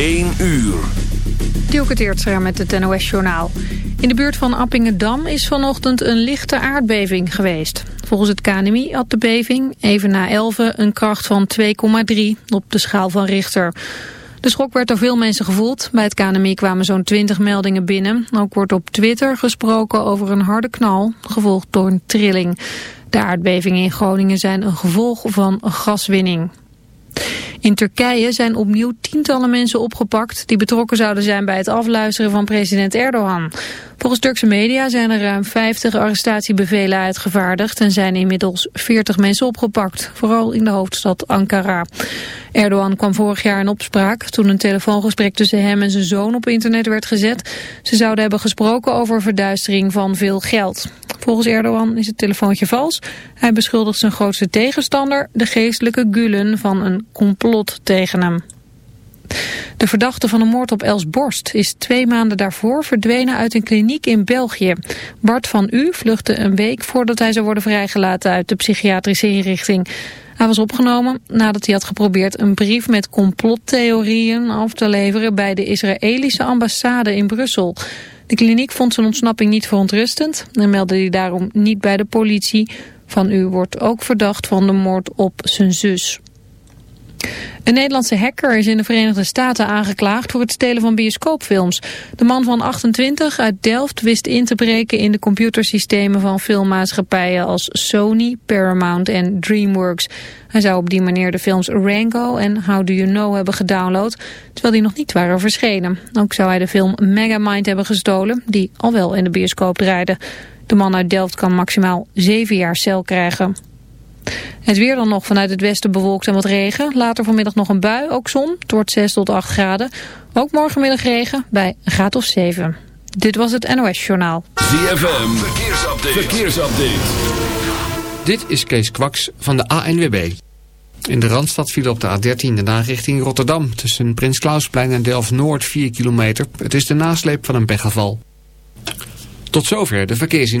1 uur. Dielke met het NOS-journaal. In de buurt van Appingedam is vanochtend een lichte aardbeving geweest. Volgens het KNMI had de beving, even na 11, een kracht van 2,3 op de schaal van Richter. De schok werd door veel mensen gevoeld. Bij het KNMI kwamen zo'n 20 meldingen binnen. Ook wordt op Twitter gesproken over een harde knal, gevolgd door een trilling. De aardbevingen in Groningen zijn een gevolg van gaswinning. In Turkije zijn opnieuw tientallen mensen opgepakt die betrokken zouden zijn bij het afluisteren van president Erdogan. Volgens Turkse media zijn er ruim 50 arrestatiebevelen uitgevaardigd en zijn inmiddels 40 mensen opgepakt, vooral in de hoofdstad Ankara. Erdogan kwam vorig jaar in opspraak toen een telefoongesprek tussen hem en zijn zoon op internet werd gezet. Ze zouden hebben gesproken over verduistering van veel geld. Volgens Erdogan is het telefoontje vals. Hij beschuldigt zijn grootste tegenstander, de geestelijke Gulen, van een complot tegen hem. De verdachte van de moord op Els Borst is twee maanden daarvoor verdwenen uit een kliniek in België. Bart van U vluchtte een week voordat hij zou worden vrijgelaten uit de psychiatrische inrichting. Hij was opgenomen nadat hij had geprobeerd een brief met complottheorieën af te leveren bij de Israëlische ambassade in Brussel. De kliniek vond zijn ontsnapping niet verontrustend en meldde hij daarom niet bij de politie. Van U wordt ook verdacht van de moord op zijn zus. Een Nederlandse hacker is in de Verenigde Staten aangeklaagd voor het stelen van bioscoopfilms. De man van 28 uit Delft wist in te breken in de computersystemen van filmmaatschappijen als Sony, Paramount en DreamWorks. Hij zou op die manier de films Rango en How Do You Know hebben gedownload, terwijl die nog niet waren verschenen. Ook zou hij de film Megamind hebben gestolen, die al wel in de bioscoop draaide. De man uit Delft kan maximaal 7 jaar cel krijgen. Het weer dan nog vanuit het westen bewolkt en wat regen. Later vanmiddag nog een bui, ook zon. Het wordt 6 tot 8 graden. Ook morgenmiddag regen bij een graad of 7. Dit was het NOS Journaal. ZFM, verkeersupdate. verkeersupdate. Dit is Kees Kwaks van de ANWB. In de Randstad viel op de A13 de richting Rotterdam... tussen Prins Klausplein en Delft-Noord 4 kilometer. Het is de nasleep van een pechgeval. Tot zover de verkeersin.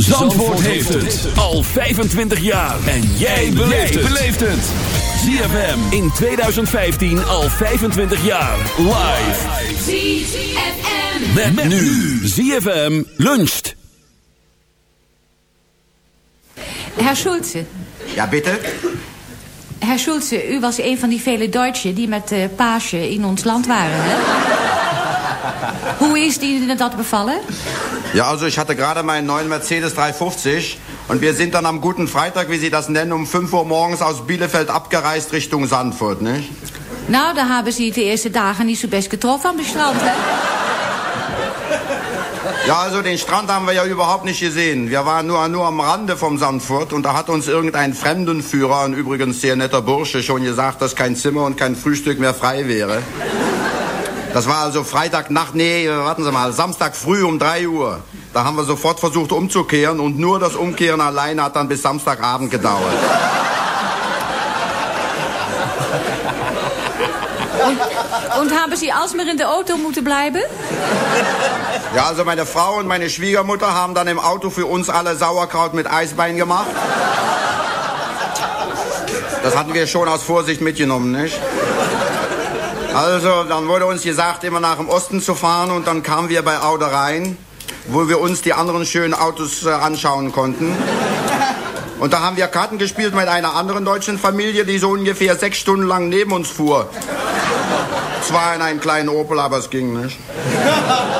Zandvoort, heeft het al 25 jaar. En jij beleeft het. ZFM in 2015 al 25 jaar. Live. ZFM. Met, met nu. ZFM luncht. Herr Schulze. Ja, bitte? Herr Schulze, u was een van die vele Duitsers die met uh, Paasje in ons land waren, hè? Hoe is Ihnen dat bevallen? Ja, also ich hatte gerade meinen neuen Mercedes 350 und wir sind dann am guten Freitag, wie Sie das nennen, um 5 Uhr morgens aus Bielefeld abgereist Richtung Sandfurt, nicht? Nou, da haben Sie die ersten Dagen nicht so best getroffen am Strand, hè? Ja, also den Strand haben wir ja überhaupt nicht gesehen. Wir waren nur, nur am Rande vom Sandfurt und da hat uns irgendein Fremdenführer, ein übrigens sehr netter Bursche, schon gesagt, dass kein Zimmer und kein Frühstück mehr frei wäre. Das war also Freitagnacht, nee, warten Sie mal, Samstag früh um 3 Uhr. Da haben wir sofort versucht umzukehren und nur das Umkehren alleine hat dann bis Samstagabend gedauert. Und, und haben Sie alsmaar in der Auto moeten bleiben? Ja, also meine Frau und meine Schwiegermutter haben dann im Auto für uns alle Sauerkraut mit Eisbein gemacht. Das hatten wir schon aus Vorsicht mitgenommen, nicht? Also, dann wurde uns gesagt, immer nach dem Osten zu fahren und dann kamen wir bei Aude rein, wo wir uns die anderen schönen Autos äh, anschauen konnten. Und da haben wir Karten gespielt mit einer anderen deutschen Familie, die so ungefähr sechs Stunden lang neben uns fuhr. Zwar in einem kleinen Opel, aber es ging nicht.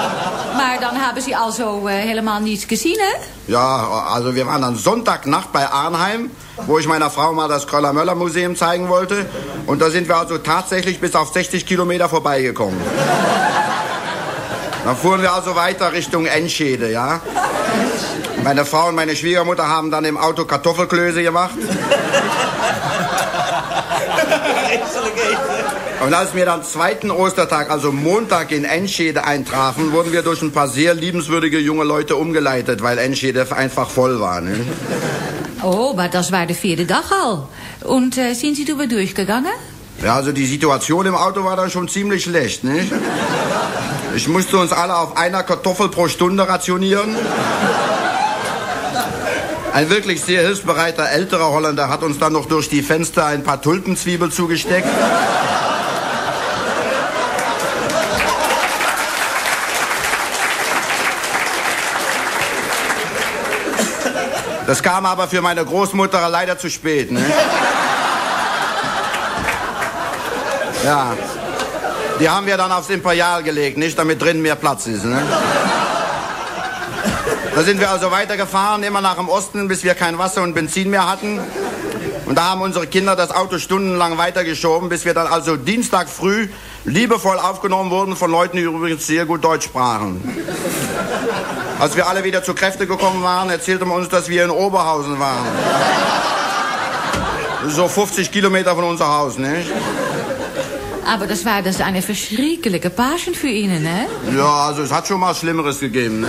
Maar dan hebben Sie also eh, helemaal niets gezien, hè? Ja, also wir waren dann Sonntagnacht bei Arnheim, wo ich meiner Frau mal das Kröller-Möller-Museum zeigen wollte. Und da sind wir also tatsächlich bis auf 60 Kilometer vorbeigekommen. Dann fuhren wir also weiter Richtung Enschede, ja. Meine Frau und meine Schwiegermutter haben dann im Auto Kartoffelklöße gemacht. Und als wir dann zweiten Ostertag, also Montag in Enschede eintrafen, wurden wir durch ein paar sehr liebenswürdige junge Leute umgeleitet, weil Enschede einfach voll war. Ne? Oh, maar dat war de vierde Dag al. Und äh, sind Sie drüber durchgegangen? Ja, also die Situation im Auto war dann schon ziemlich schlecht, nicht? Ich musste uns alle auf einer Kartoffel pro Stunde rationieren. Ein wirklich sehr hilfsbereiter älterer Holländer hat uns dann noch durch die Fenster ein paar Tulpenzwiebel zugesteckt. Das kam aber für meine Großmutter leider zu spät. Ne? Ja. Die haben wir dann aufs Imperial gelegt, nicht damit drin mehr Platz ist. Ne? Da sind wir also weitergefahren, immer nach dem Osten, bis wir kein Wasser und Benzin mehr hatten. Und da haben unsere Kinder das Auto stundenlang weitergeschoben, bis wir dann also Dienstag früh liebevoll aufgenommen wurden von Leuten, die übrigens sehr gut Deutsch sprachen. Als wir alle wieder zu Kräfte gekommen waren, erzählte man uns, dass wir in Oberhausen waren. So 50 Kilometer von unser Haus, nicht? Aber das war dus eine verschrikkelijke Pasen für Ihnen, hè? Ja, also es hat schon mal Schlimmeres gegeben, ne?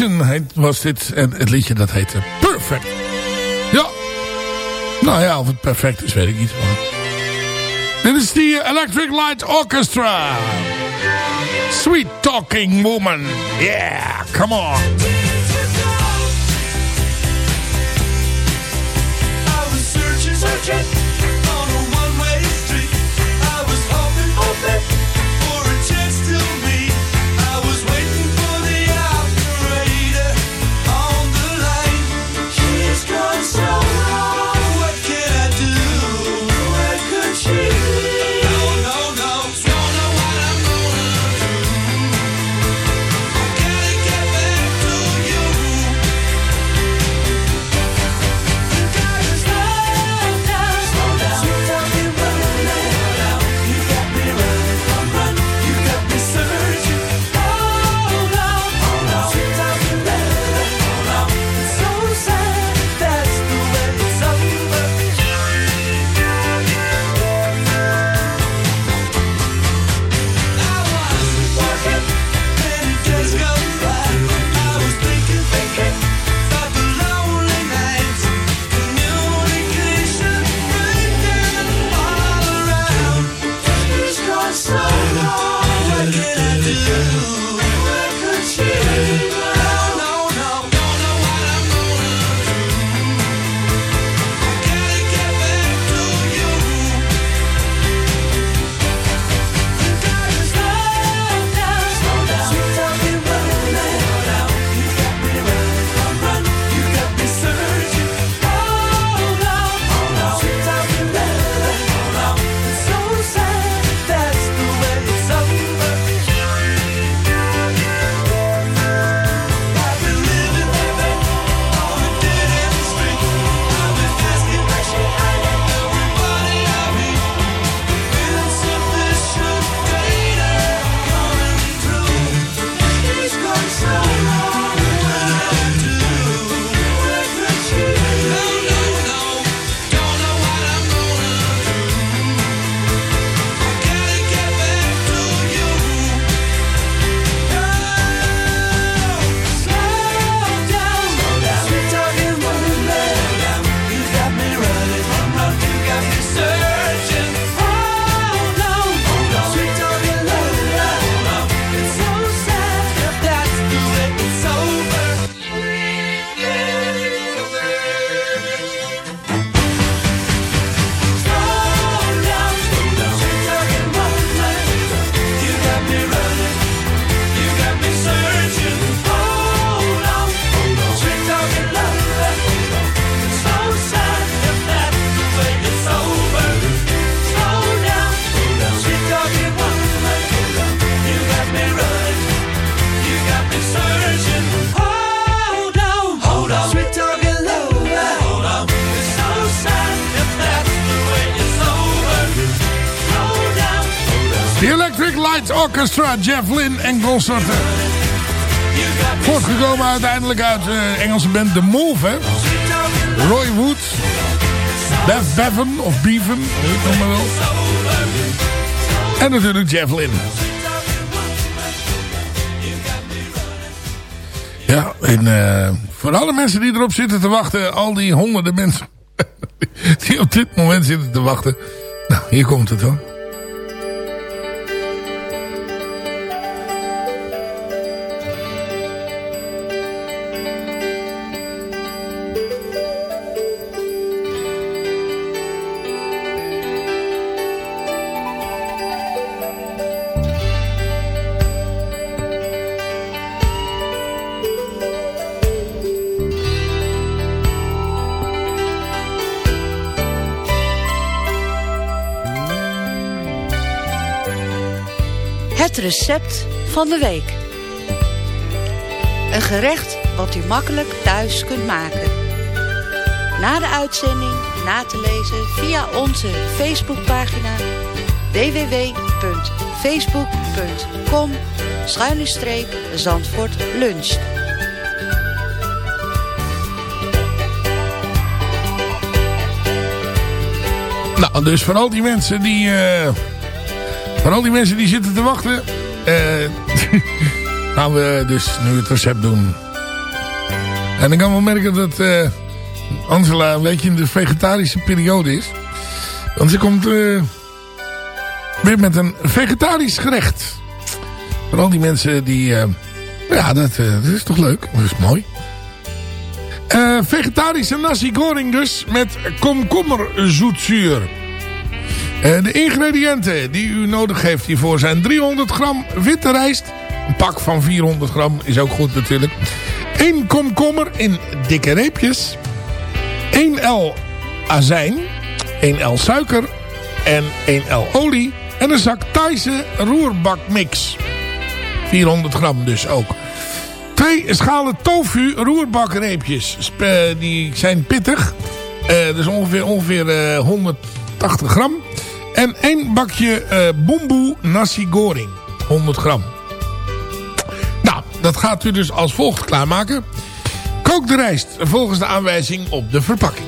Action was dit. En het liedje dat heette Perfect. Ja. Nou ja, of het perfect is, weet ik niet. Maar... Dit is de Electric Light Orchestra. Sweet Talking Woman. Yeah, come on. Orchestra, Jeff Lynne en concerten. Voortgekomen uiteindelijk uit de Engelse band The Move. Roy Wood, Bev Bevan of Bevan, noem maar wel. En natuurlijk Jeff Lynn. Ja, en eh, voor alle mensen die erop zitten te wachten, al die honderden mensen die op dit moment zitten te wachten. Nou, hier komt het dan. recept van de week. Een gerecht wat u makkelijk thuis kunt maken. Na de uitzending na te lezen via onze Facebookpagina www.facebook.com Zandvoort Lunch. Nou, dus van al die mensen die... Eh, van al die mensen die zitten te wachten... Eh, gaan we dus nu het recept doen. En ik kan wel merken dat eh, Angela een beetje in de vegetarische periode is. Want ze komt eh, weer met een vegetarisch gerecht. Voor al die mensen die... ja, dat, is toch leuk. Dat is mooi. Vegetarische nasi goreng dus met komkommerzoetzuur. Eh, de ingrediënten die u nodig heeft hiervoor zijn 300 gram witte rijst. Een pak van 400 gram is ook goed natuurlijk. 1 komkommer in dikke reepjes. 1 L azijn. 1 L suiker. En 1 L olie. En een zak Thaise roerbakmix. 400 gram dus ook. Twee schalen tofu roerbakreepjes. Eh, die zijn pittig. Eh dus ongeveer, ongeveer eh, 180 gram. En één bakje eh boemboe nasi goreng. 100 gram. Nou, dat gaat u dus als volgt klaarmaken. Kook de rijst volgens de aanwijzing op de verpakking.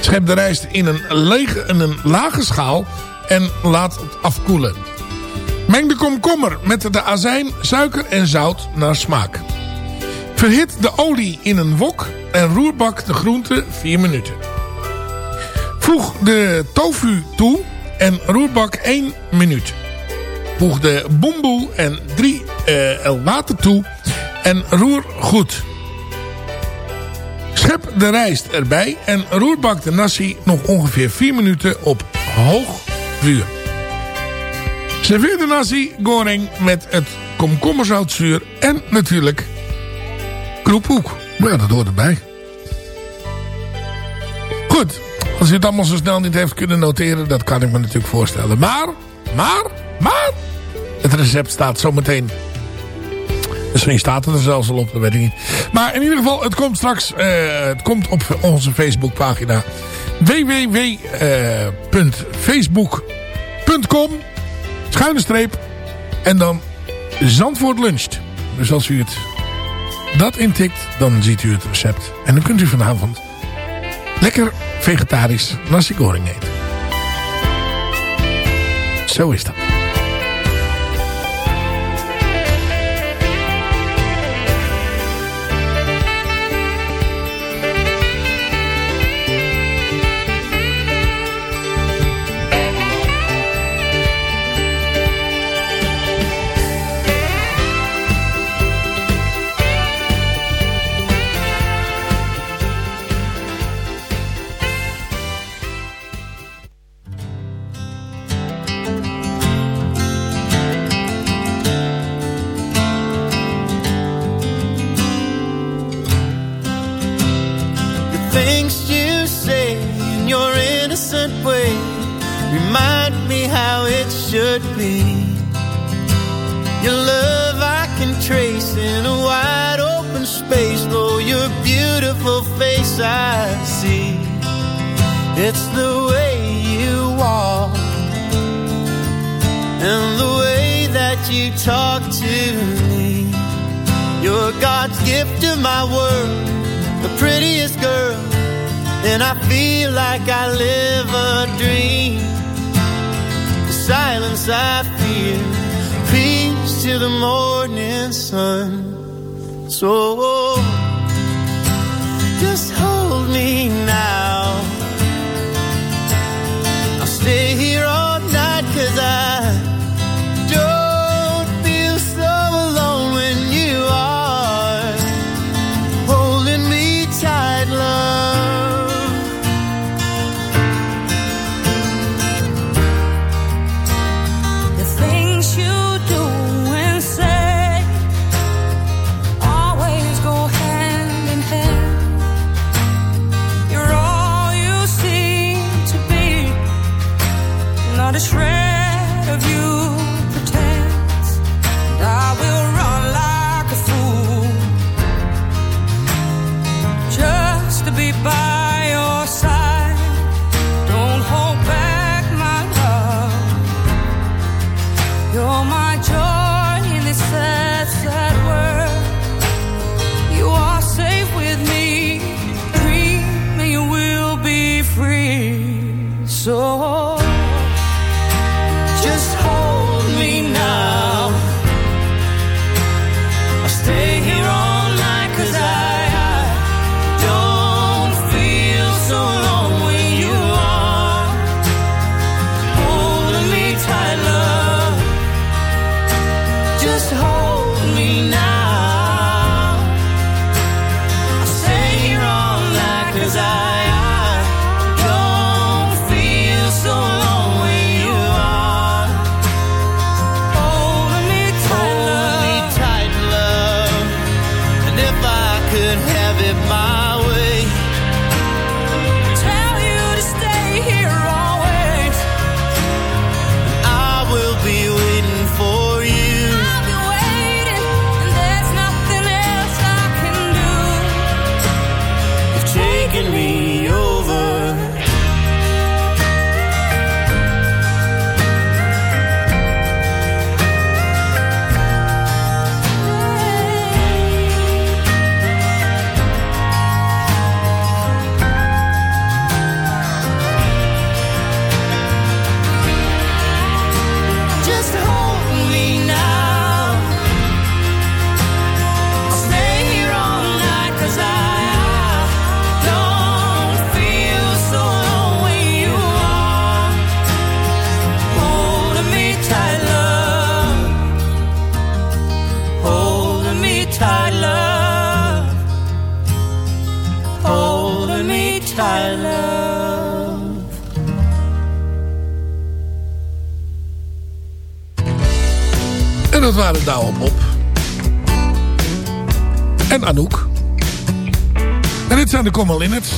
Schep de rijst in een, lege, in een lage schaal en laat het afkoelen. Meng de komkommer met de azijn, suiker en zout naar smaak. Verhit de olie in een wok en roerbak de groente 4 minuten. Voeg de tofu toe en roerbak 1 minuut. Voeg de boemboe en 3 eh, L water toe en roer goed. Schep de rijst erbij en roerbak de nasi nog ongeveer 4 minuten op hoog vuur. Serveer de nasi goreng met het komkommerzoutzuur en natuurlijk kroephoek. Maar ja, dat hoort erbij. Als u het allemaal zo snel niet heeft kunnen noteren, dat kan ik me natuurlijk voorstellen. Maar, maar, maar, het recept staat zometeen. Misschien staat het er zelfs al op, dat weet ik niet. Maar in ieder geval, het komt straks, eh, het komt op onze Facebookpagina www.facebook.com schuine streep en dan Zandvoort luncht. Dus als u het dat intikt, dan ziet u het recept. En dan kunt u vanavond lekker vegetarisch nasi goreng eten. Zo is dat. My world the prettiest girl, and I feel like I live a dream. The silence I feel, peace to the morning sun. So You're my joy dat waren Douwe op, En Anouk. En dit zijn de Common Linnets.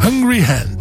Hungry Hand.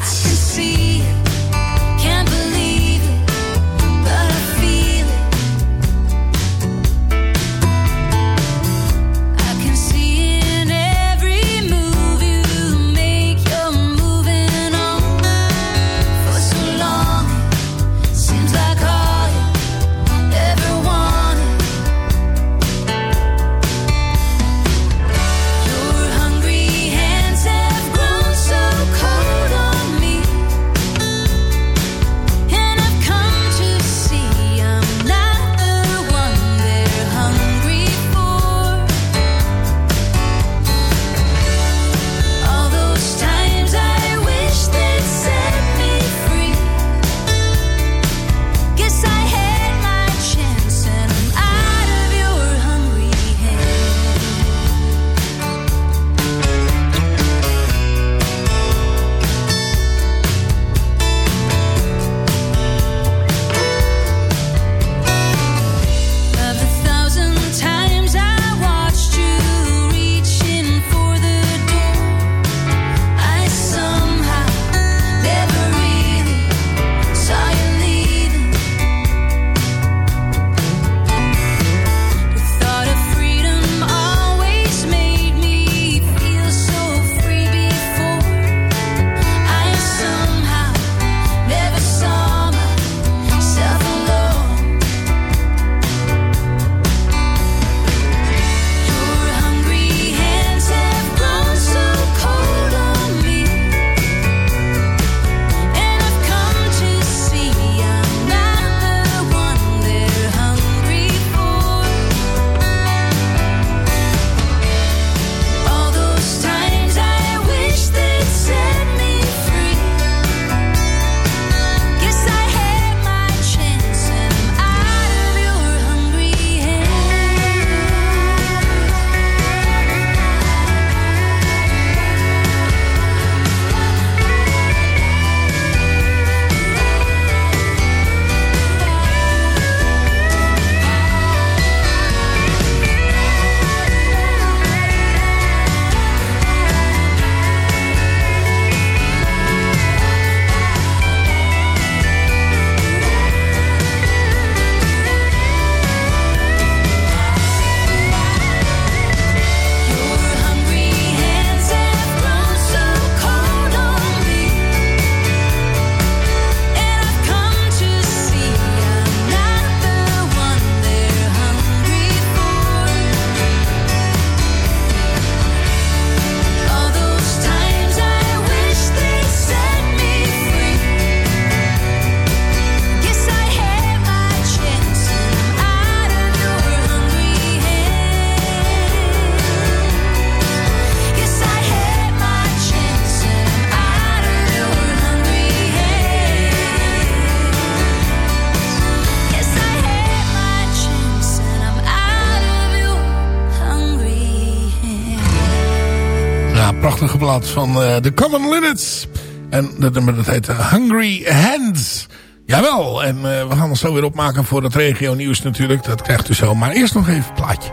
prachtige van de The Common Linnets. En dat nummer dat heet eh, Hungry Hands. Jawel, en uh, we gaan ons zo weer opmaken voor het regio nieuws natuurlijk. Dat krijgt u zo. Maar eerst nog even een plaatje.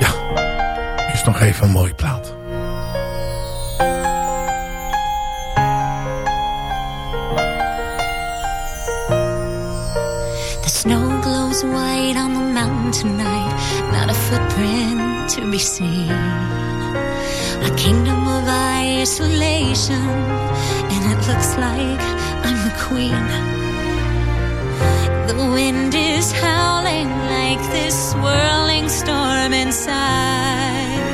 Ja, eerst nog even een mooie plaat. The snow glows white on the mountain tonight. Not a footprint to be seen. A kingdom of isolation, and it looks like I'm the queen. The wind is howling like this swirling storm inside.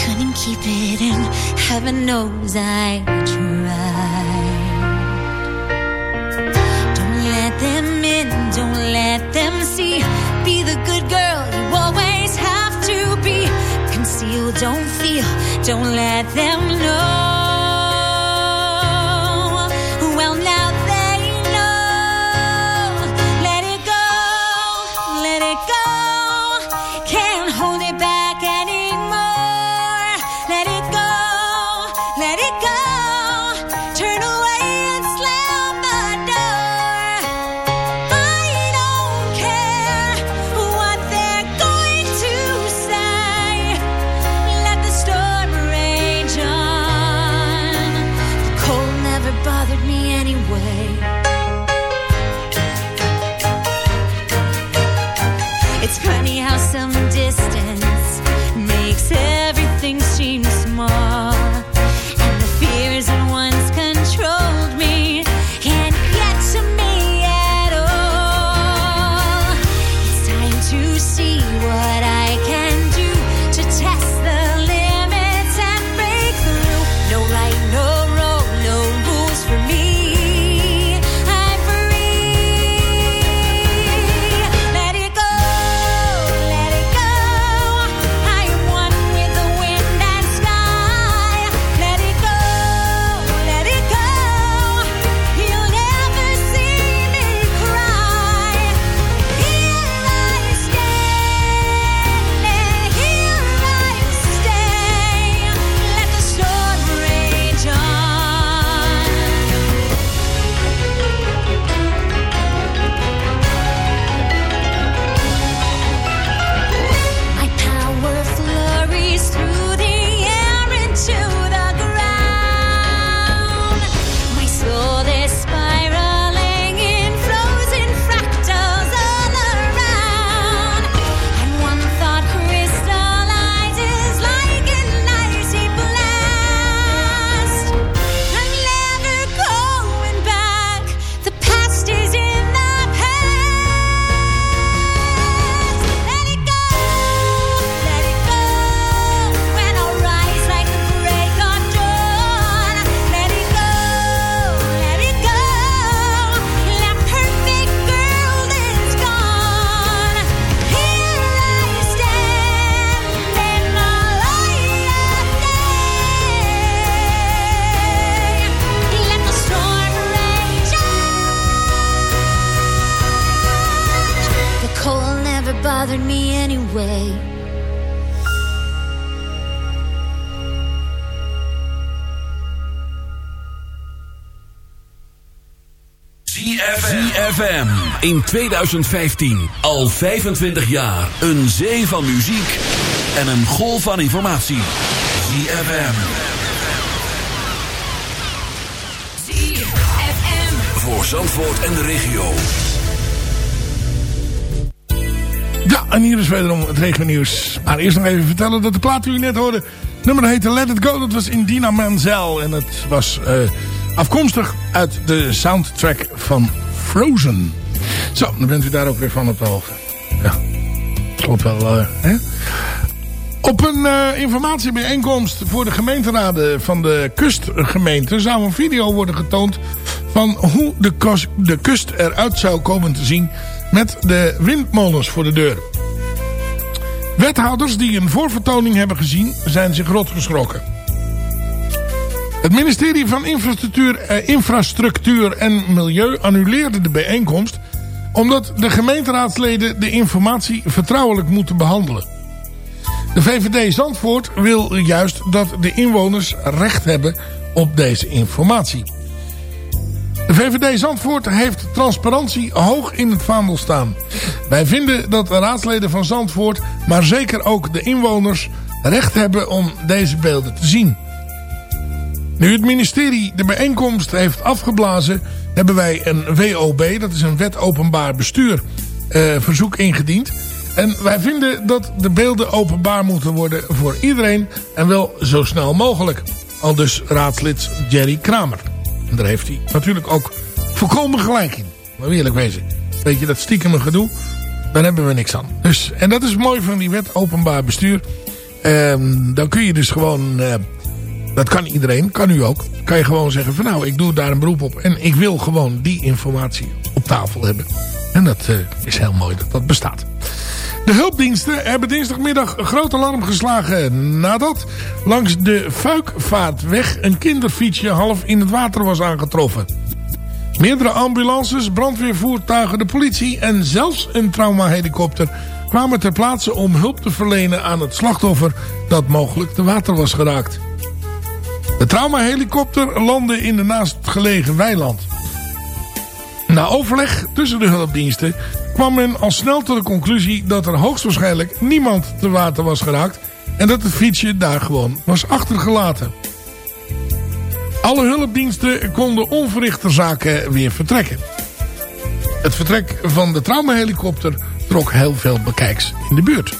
Couldn't keep it in, heaven knows I tried. Don't let them in, don't let them see. Don't feel, don't let them know. Cold never bothered me anyway. ZFM in 2015 al 25 jaar een zee van muziek en een golf van informatie. ZFM voor Zandvoort en de regio. Ja, en hier is wederom het regionieuws. Maar eerst nog even vertellen dat de plaat die u net hoorde... nummer heette Let It Go. Dat was Indina Menzel. En het was eh, afkomstig uit de soundtrack van Frozen. Zo, dan bent u daar ook weer van op de hoogte. Ja, klopt wel, eh, hè? Op een eh, informatiebijeenkomst voor de gemeenteraden van de kustgemeente... zou een video worden getoond van hoe de, de kust eruit zou komen te zien... met de windmolens voor de deur. Wethouders die een voorvertoning hebben gezien zijn zich rot geschrokken. Het ministerie van Infrastructuur, eh, Infrastructuur en Milieu annuleerde de bijeenkomst... omdat de gemeenteraadsleden de informatie vertrouwelijk moeten behandelen. De VVD Zandvoort wil juist dat de inwoners recht hebben op deze informatie. De VVD Zandvoort heeft transparantie hoog in het vaandel staan. Wij vinden dat de raadsleden van Zandvoort, maar zeker ook de inwoners, recht hebben om deze beelden te zien. Nu het ministerie de bijeenkomst heeft afgeblazen, hebben wij een WOB, dat is een wet openbaar bestuur, eh, verzoek ingediend. En wij vinden dat de beelden openbaar moeten worden voor iedereen. En wel zo snel mogelijk. Al dus raadslid Jerry Kramer. En daar heeft hij natuurlijk ook volkomen gelijk in. Maar eerlijk wezen. Weet je, dat stiekem gedoe. Daar hebben we niks aan. Dus, en dat is mooi van die wet openbaar bestuur. Ehm, dan kun je dus gewoon... eh, dat kan iedereen, kan u ook. Kan je gewoon zeggen van nou, ik doe daar een beroep op. En ik wil gewoon die informatie op tafel hebben. En dat eh, is heel mooi dat dat bestaat. De hulpdiensten hebben dinsdagmiddag een groot alarm geslagen nadat langs de Fuikvaartweg een kinderfietsje half in het water was aangetroffen. Meerdere ambulances, brandweervoertuigen, de politie en zelfs een traumahelikopter kwamen ter plaatse om hulp te verlenen aan het slachtoffer dat mogelijk te water was geraakt. De traumahelikopter landde in de naastgelegen weiland. Na overleg tussen de hulpdiensten kwam men al snel tot de conclusie dat er hoogstwaarschijnlijk niemand te water was geraakt en dat het fietsje daar gewoon was achtergelaten. Alle hulpdiensten konden onverrichte zaken weer vertrekken. Het vertrek van de traumahelikopter trok heel veel bekijks in de buurt.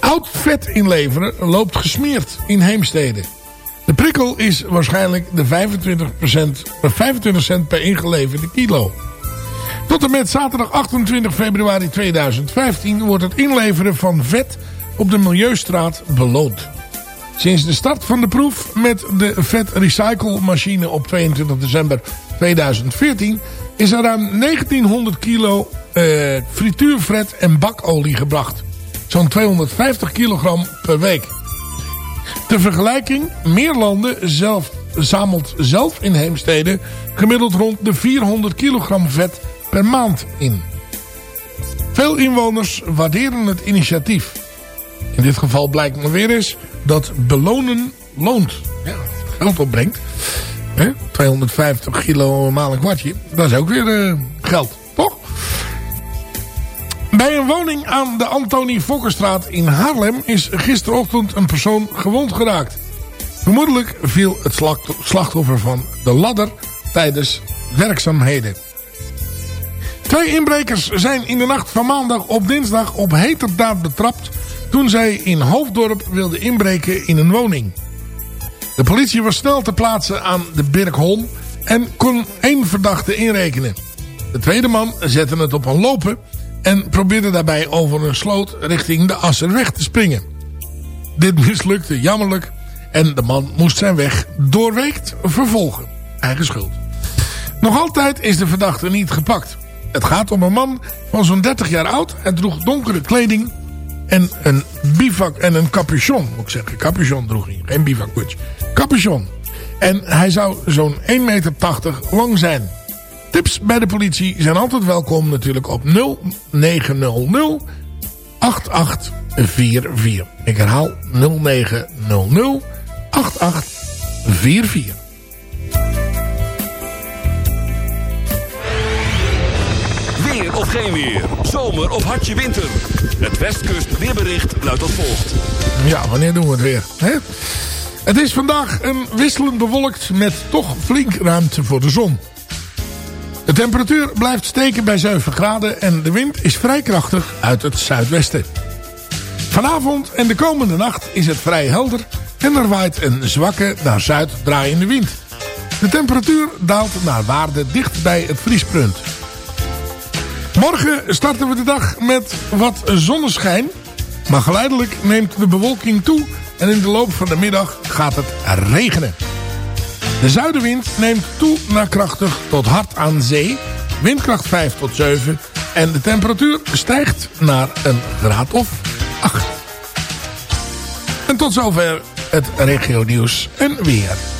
Oud vet inleveren loopt gesmeerd in Heemstede. De prikkel is waarschijnlijk de 25%, eh, 25 cent per ingeleverde kilo. Tot en met zaterdag 28 februari 2015 wordt het inleveren van vet op de Milieustraat beloond. Sinds de start van de proef met de vet recycle machine op 22 december 2014 is er ruim 1900 kilo eh, frituurvet en bakolie gebracht. Zo'n 250 kilogram per week. Ter vergelijking, meer landen zelf, zamelt zelf in Heemstede gemiddeld rond de 400 kilogram vet per maand in. Veel inwoners waarderen het initiatief. In dit geval blijkt maar weer eens dat belonen loont. Ja, geld opbrengt. Hè? 250 kilo maal een kwartje. Dat is ook weer eh, geld? Bij een woning aan de Antonie Fokkerstraat in Haarlem is gisterochtend een persoon gewond geraakt. Vermoedelijk viel het slacht- slachtoffer van de ladder tijdens werkzaamheden. Twee inbrekers zijn in de nacht van maandag op dinsdag op heterdaad betrapt... toen zij in Hoofddorp wilden inbreken in een woning. De politie was snel te plaatsen aan de Birkholm en kon één verdachte inrekenen. De tweede man zette het op een lopen en probeerde daarbij over een sloot richting de Asserweg te springen. Dit mislukte jammerlijk en de man moest zijn weg doorweekt vervolgen. Eigen schuld. Nog altijd is de verdachte niet gepakt. Het gaat om een man van zo'n 30 jaar oud. Hij droeg donkere kleding en een bivak en een capuchon. Moet ik zeggen, capuchon droeg hij. Geen bivakmuts. Capuchon. En hij zou zo'n 1,80 meter lang zijn. Tips bij de politie zijn altijd welkom natuurlijk op 0900 8844. Ik herhaal 0900 8844. Weer of geen weer. Zomer of hartje winter. Het Westkust weerbericht luidt als volgt. Ja, wanneer doen we het weer? Hè? Het is vandaag een wisselend bewolkt met toch flink ruimte voor de zon. De temperatuur blijft steken bij 7 graden en de wind is vrij krachtig uit het zuidwesten. Vanavond en de komende nacht is het vrij helder en er waait een zwakke naar zuid draaiende wind. De temperatuur daalt naar waarde dicht bij het vriespunt. Morgen starten we de dag met wat zonneschijn. Maar geleidelijk neemt de bewolking toe en in de loop van de middag gaat het regenen. De zuidenwind neemt toe naar krachtig tot hard aan zee. Windkracht 5 tot 7. En de temperatuur stijgt naar een graad of 8. En tot zover het regio nieuws en weer.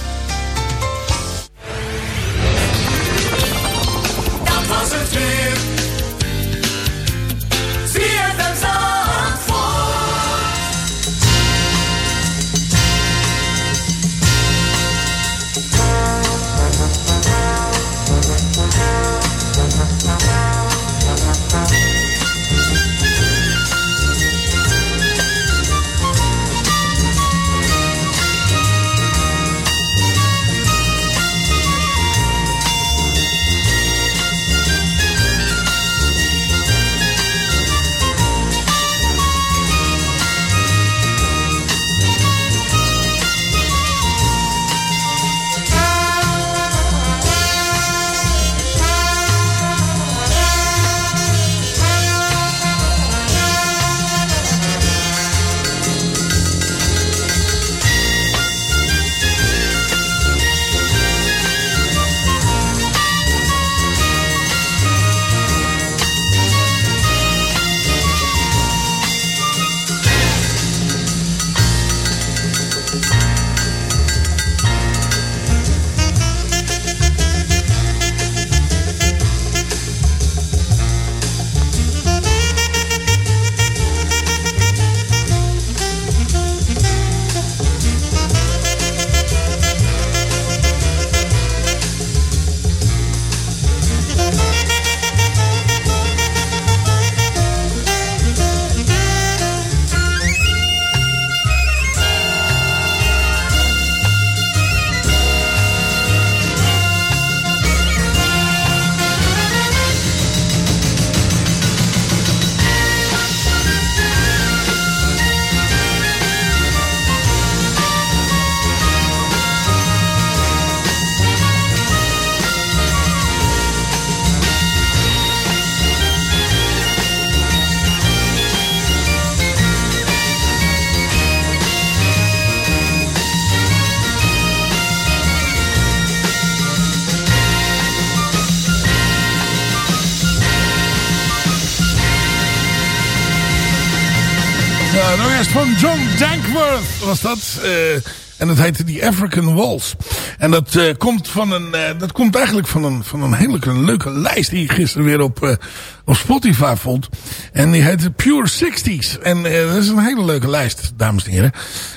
John Dankworth was dat. eh, en dat heette The African Waltz. En dat, eh, komt, van een, eh, dat komt eigenlijk van een, van een hele leuke lijst die ik gisteren weer op, op Spotify vond. En die heette Pure 60s. En dat is een hele leuke lijst, dames en heren.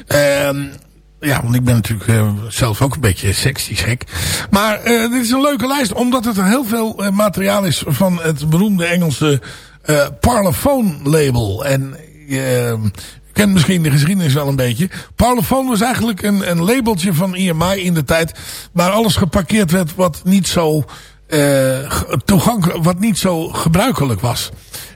Ehm, ja, want ik ben natuurlijk zelf ook een beetje sexy gek. Maar dit is een leuke lijst omdat het heel veel materiaal is van het beroemde Engelse Parlophone label. En eh, je kent misschien de geschiedenis wel een beetje. Parlophone was eigenlijk een, een labeltje van EMI in de tijd. Waar alles geparkeerd werd wat niet zo eh, toegankelijk, wat niet zo gebruikelijk was.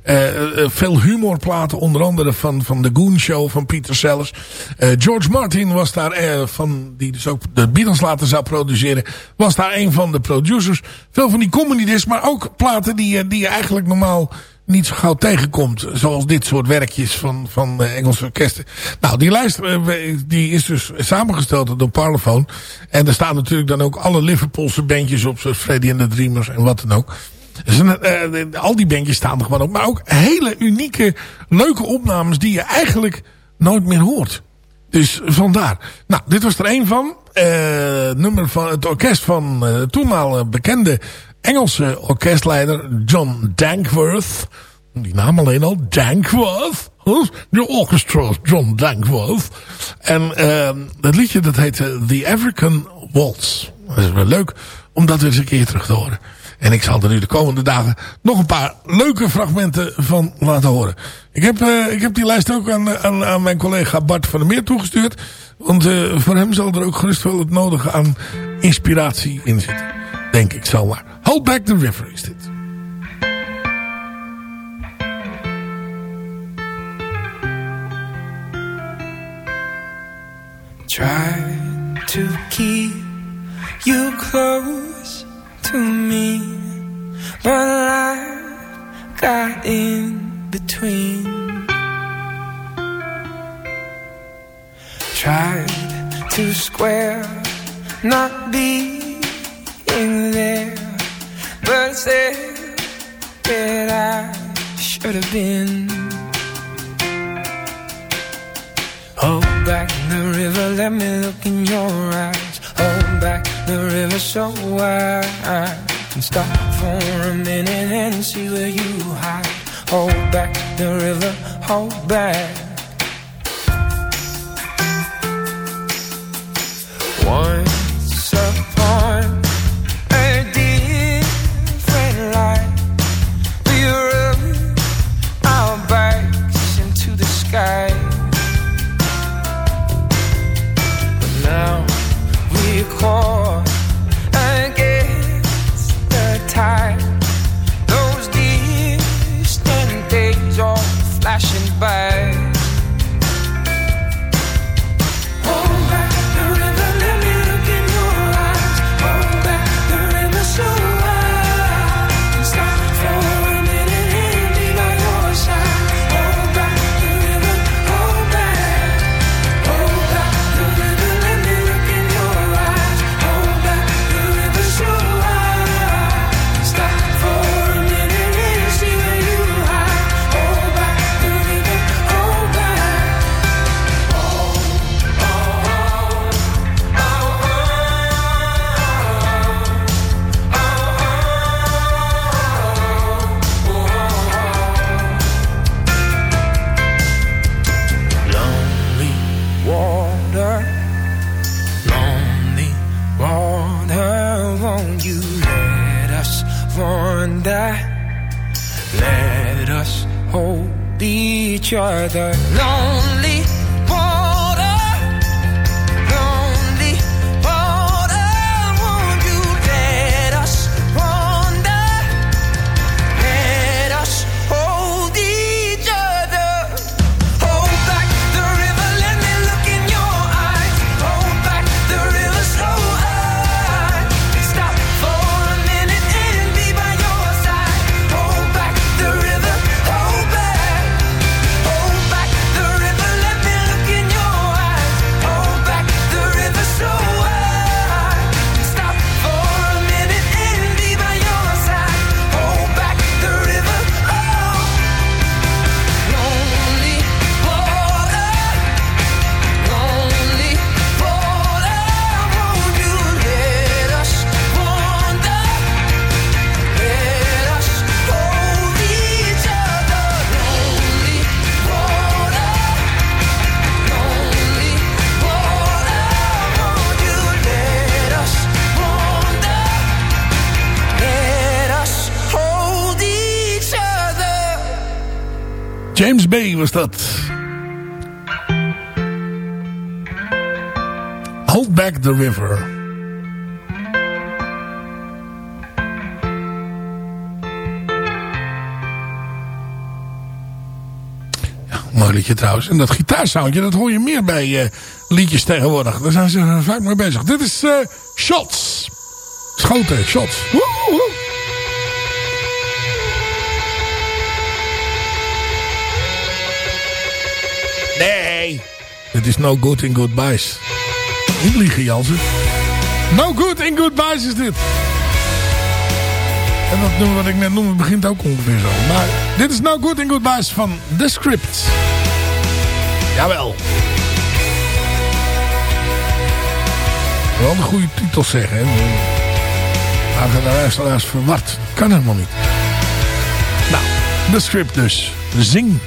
Eh, eh, veel humorplaten, onder andere van, van The Goon Show van Peter Sellers. George Martin was daar, van, die dus ook de Beatles later zou produceren, was daar een van de producers. Veel van die comedy maar ook platen die, die je eigenlijk normaal niet zo gauw tegenkomt. Zoals dit soort werkjes van, van eh, Engelse orkesten. Nou, die lijst eh, die is dus samengesteld door Parlophone. En er staan natuurlijk dan ook alle Liverpoolse bandjes op. Zoals Freddy and the Dreamers en wat dan ook. Eh, al die bandjes staan er gewoon op. Maar ook hele unieke, leuke opnames die je eigenlijk nooit meer hoort. Dus vandaar. Nou, dit was er één van. Eh, nummer van het orkest van eh, toenmaal bekende Engelse orkestleider John Dankworth. Die naam alleen al, Dankworth. De orchestra John Dankworth. En eh, het liedje dat heet eh, The African Waltz. Dat is wel leuk om dat weer eens een keer terug te horen. En ik zal er nu de komende dagen nog een paar leuke fragmenten van laten horen. Ik heb, eh, ik heb die lijst ook aan, aan, aan mijn collega Bart van der Meer toegestuurd. Want eh, voor hem zal er ook gerust wel het nodige aan inspiratie in zitten. Denk ik zomaar. Hold Back the River is dit. Try to keep you close to me, but life got in between. Tried to square not being there, but said that I should have been. Hold back the river, let me look in your eyes. Hold back the river so I can stop for a minute and see where you hide. Hold back the river, hold back. was dat. Hold Back the River. Ja, mooi liedje trouwens. En dat gitaarsoundje, dat hoor je meer bij eh, liedjes tegenwoordig. Daar zijn ze vaak mee bezig. Dit is eh, Shots. Schoten, Shots. is No Good in Goodbyes. Niet liegen, Jansen. No Good in Goodbyes is dit. En dat noemen wat ik net noemde begint ook ongeveer zo. Maar dit is No Good in Goodbyes van The Script. Jawel. Wel een goede titel zeggen, hè. Maar al eens verward. Kan helemaal niet. Nou, The Script dus. Zing.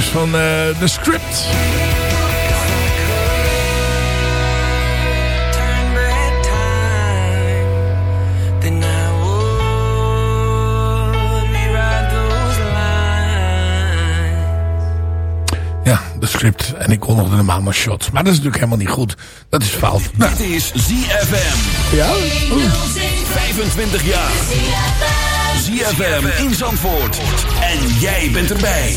dus van uh, The Script. Ja, The Script. En ik onderde hem aan mijn shots. Maar dat is natuurlijk helemaal niet goed. Dat is fout. Nou. Dit is ZFM. Ja? Oeh. 25 jaar. ZFM in Zandvoort. En jij bent erbij.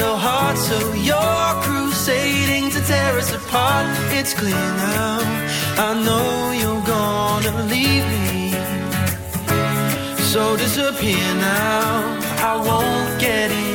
your heart, so you're crusading to tear us apart. It's clear now, I know you're gonna leave me. So disappear now, I won't get it.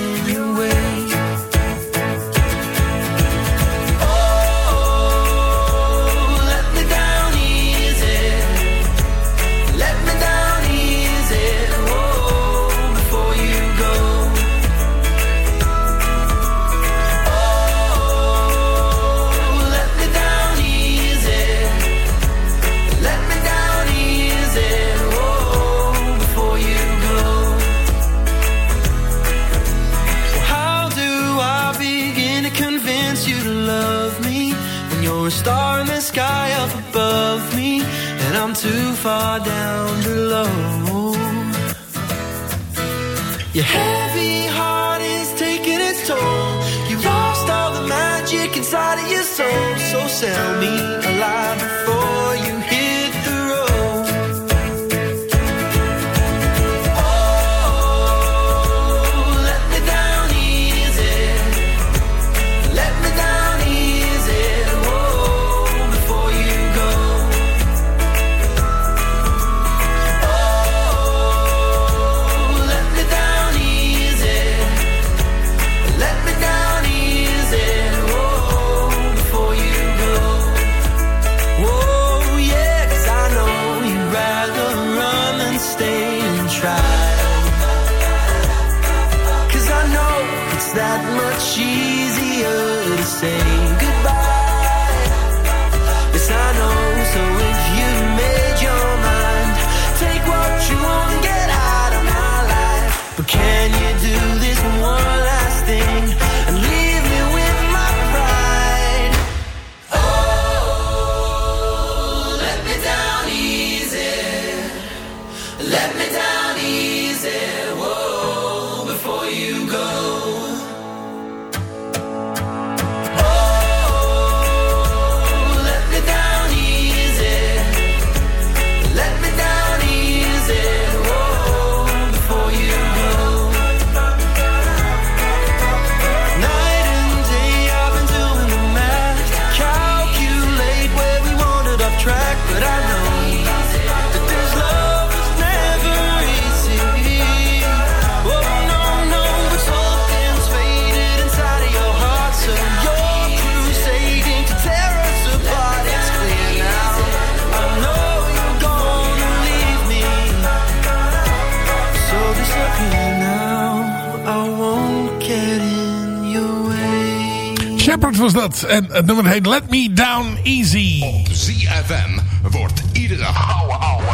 was dat. En het nummer heet Let Me Down Easy. Op ZFM wordt iedere ouwe ouwe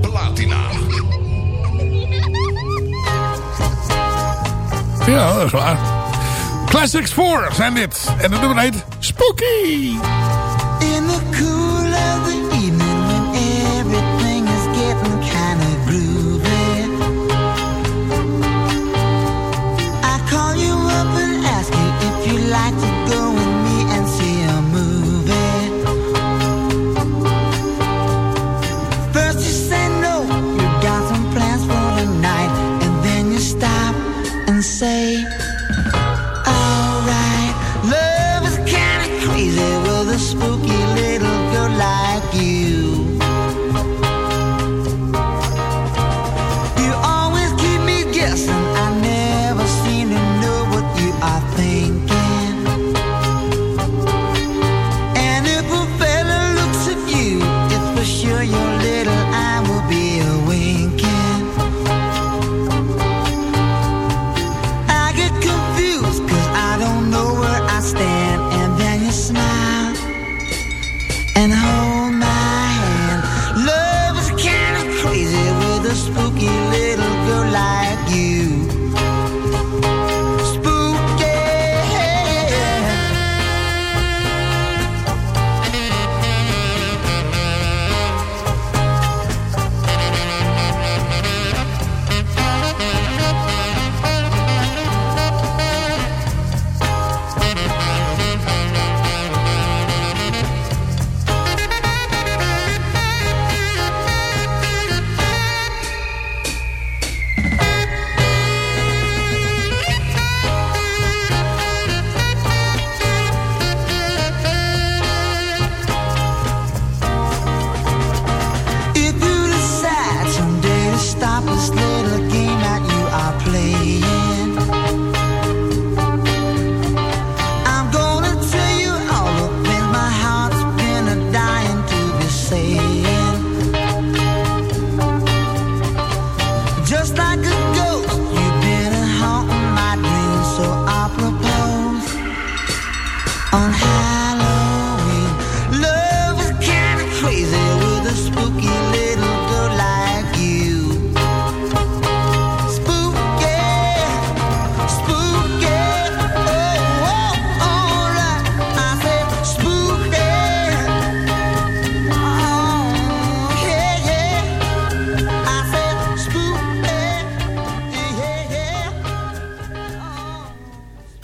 platina. Ja, dat is waar. Classics 4 zijn dit. En het nummer heet Spooky. In the cool of the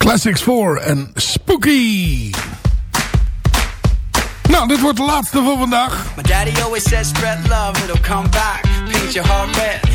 Classics 4 en Spooky. Nou, dit wordt de laatste voor vandaag. My daddy always said spread love, it'll come back. Paint your heart red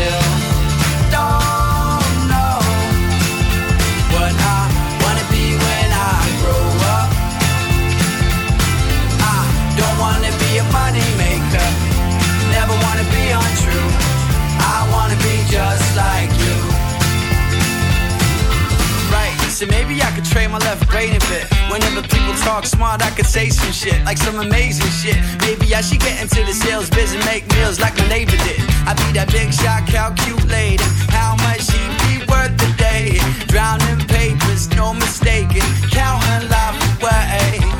still So maybe I could trade my left brain a bit. Whenever people talk smart, I could say some shit, like some amazing shit. Maybe I should get into the sales biz and make meals like my neighbor did. I be that big shot calculating how much he be worth a day. Drowning papers, no mistaking, counting life away.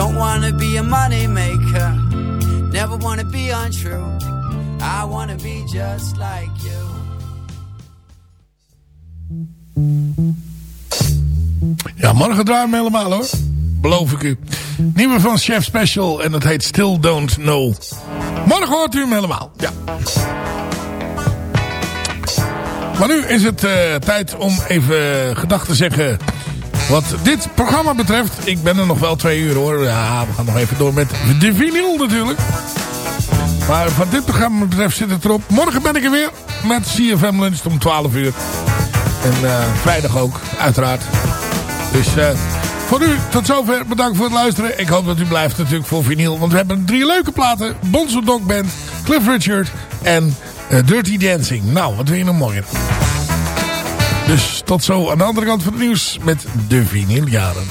Don't wanna be a money maker. Never wanna be untrue. I wanna be just like you. Ja, morgen draaien we helemaal hoor. Beloof ik u. Nieuwe van Chef Special en dat heet Still Don't Know. Morgen hoort u hem helemaal. Ja. Maar nu is het eh, tijd om even gedachten te zeggen wat dit programma betreft. Ik ben er nog wel twee uur hoor. Ja, we gaan nog even door met de vinyl natuurlijk. Maar wat dit programma betreft zit het erop. Morgen ben ik er weer met CFM Lunch om 12 uur. En eh, vrijdag ook, uiteraard. Dus eh, voor u tot zover. Bedankt voor het luisteren. Ik hoop dat u blijft natuurlijk voor vinyl. Want we hebben drie leuke platen. Bonzo Dog Band, Cliff Richard en eh, Dirty Dancing. Nou, wat wil je nog mooier? Dus tot zo aan de andere kant van het nieuws met de vinyljaren.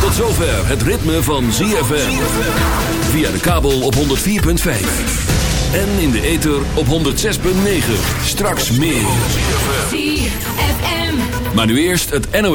Tot zover het ritme van ZFM. Via de kabel op 104.5. En in de ether op 106.9. Straks meer. Maar nu eerst het NOS.